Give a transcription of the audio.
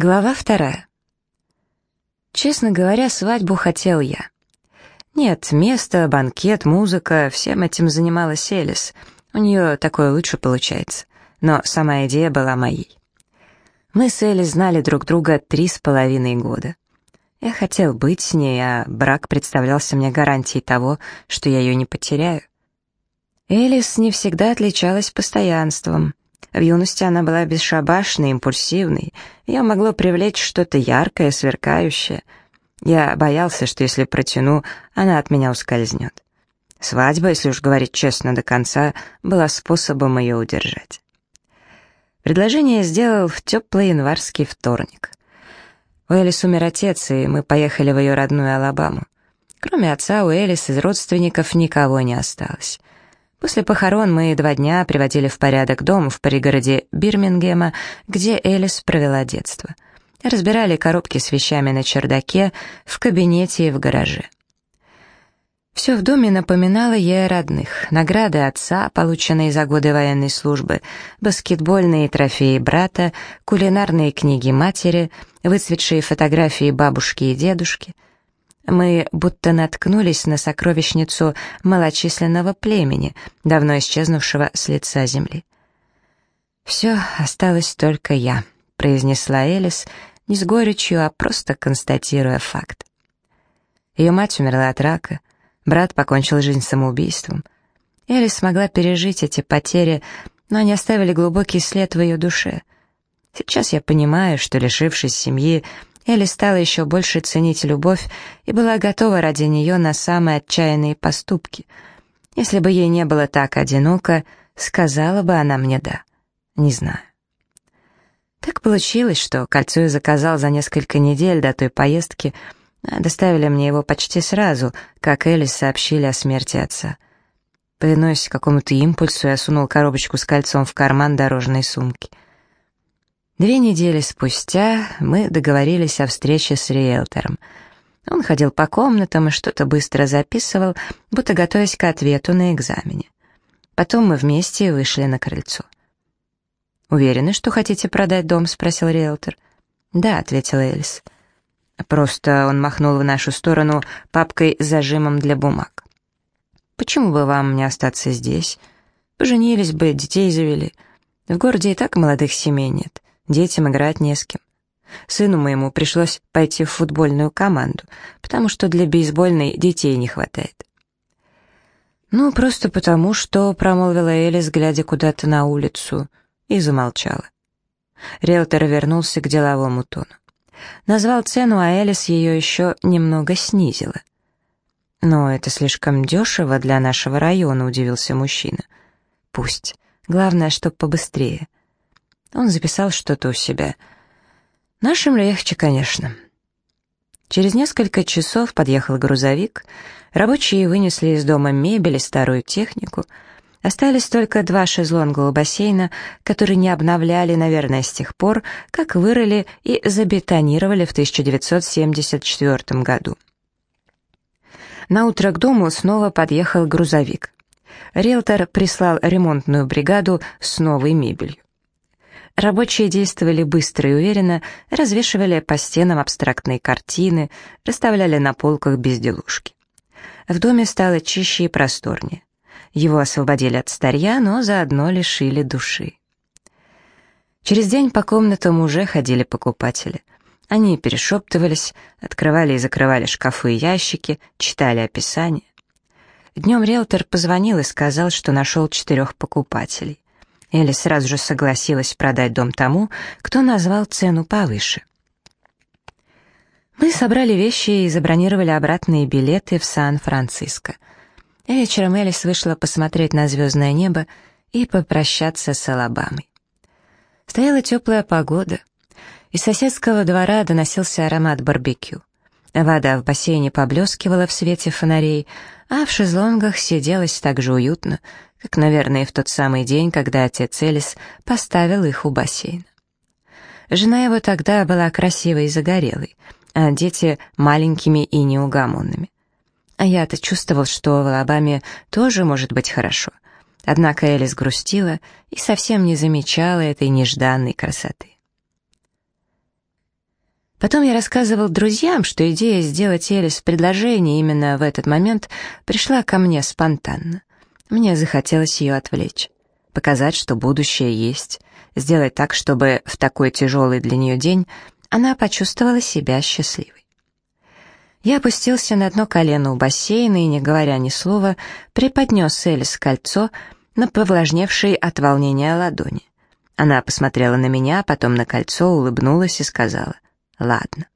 Глава вторая. Честно говоря, свадьбу хотел я. Нет, место, банкет, музыка, всем этим занималась Элис. У нее такое лучше получается. Но сама идея была моей. Мы с Элис знали друг друга три с половиной года. Я хотел быть с ней, а брак представлялся мне гарантией того, что я ее не потеряю. Элис не всегда отличалась постоянством. В юности она была бесшабашной, импульсивной, ее могло привлечь что-то яркое, сверкающее. Я боялся, что если протяну, она от меня ускользнет. Свадьба, если уж говорить честно до конца, была способом ее удержать. Предложение я сделал в теплый январский вторник. У Элис умер отец, и мы поехали в ее родную Алабаму. Кроме отца, у Элис из родственников никого не осталось. После похорон мы два дня приводили в порядок дом в пригороде Бирмингема, где Элис провела детство. Разбирали коробки с вещами на чердаке, в кабинете и в гараже. Все в доме напоминало ей о родных. Награды отца, полученные за годы военной службы, баскетбольные трофеи брата, кулинарные книги матери, выцветшие фотографии бабушки и дедушки — мы будто наткнулись на сокровищницу малочисленного племени, давно исчезнувшего с лица земли. «Все, осталось только я», — произнесла Элис, не с горечью, а просто констатируя факт. Ее мать умерла от рака, брат покончил жизнь самоубийством. Элис смогла пережить эти потери, но они оставили глубокий след в ее душе. Сейчас я понимаю, что, лишившись семьи, Элли стала еще больше ценить любовь и была готова ради нее на самые отчаянные поступки. Если бы ей не было так одиноко, сказала бы она мне «да». Не знаю. Так получилось, что кольцо я заказал за несколько недель до той поездки, доставили мне его почти сразу, как Элис сообщили о смерти отца. Повинуясь какому-то импульсу, я сунул коробочку с кольцом в карман дорожной сумки — Две недели спустя мы договорились о встрече с риэлтором. Он ходил по комнатам и что-то быстро записывал, будто готовясь к ответу на экзамене. Потом мы вместе вышли на крыльцо. «Уверены, что хотите продать дом?» — спросил риэлтор. «Да», — ответила Элис. Просто он махнул в нашу сторону папкой с зажимом для бумаг. «Почему бы вам не остаться здесь? Поженились бы, детей завели. В городе и так молодых семей нет. Детям играть не с кем. Сыну моему пришлось пойти в футбольную команду, потому что для бейсбольной детей не хватает. «Ну, просто потому, что...» — промолвила Элис, глядя куда-то на улицу, и замолчала. Риэлтор вернулся к деловому тону. Назвал цену, а Элис ее еще немного снизила. «Но это слишком дешево для нашего района», — удивился мужчина. «Пусть. Главное, чтоб побыстрее. Он записал что-то у себя. Нашим легче, конечно. Через несколько часов подъехал грузовик, рабочие вынесли из дома мебель и старую технику, остались только два шезлонга у бассейна, которые не обновляли, наверное, с тех пор, как вырыли и забетонировали в 1974 году. На утро к дому снова подъехал грузовик. Риэлтор прислал ремонтную бригаду с новой мебелью. Рабочие действовали быстро и уверенно, развешивали по стенам абстрактные картины, расставляли на полках безделушки. В доме стало чище и просторнее. Его освободили от старья, но заодно лишили души. Через день по комнатам уже ходили покупатели. Они перешептывались, открывали и закрывали шкафы и ящики, читали описание. Днем риэлтор позвонил и сказал, что нашел четырех покупателей. Элли сразу же согласилась продать дом тому, кто назвал цену повыше. Мы собрали вещи и забронировали обратные билеты в Сан-Франциско. Вечером Элис вышла посмотреть на звездное небо и попрощаться с Алабамой. Стояла теплая погода. Из соседского двора доносился аромат барбекю. Вода в бассейне поблескивала в свете фонарей, а в шезлонгах сиделось так же уютно, как, наверное, в тот самый день, когда отец Элис поставил их у бассейна. Жена его тогда была красивой и загорелой, а дети — маленькими и неугомонными. А я-то чувствовал, что в Алабаме тоже может быть хорошо. Однако Элис грустила и совсем не замечала этой нежданной красоты. Потом я рассказывал друзьям, что идея сделать Элис предложение именно в этот момент пришла ко мне спонтанно. Мне захотелось ее отвлечь, показать, что будущее есть, сделать так, чтобы в такой тяжелый для нее день она почувствовала себя счастливой. Я опустился на дно колено у бассейна и, не говоря ни слова, преподнес Элис кольцо на повлажневшей от волнения ладони. Она посмотрела на меня, потом на кольцо, улыбнулась и сказала «Ладно».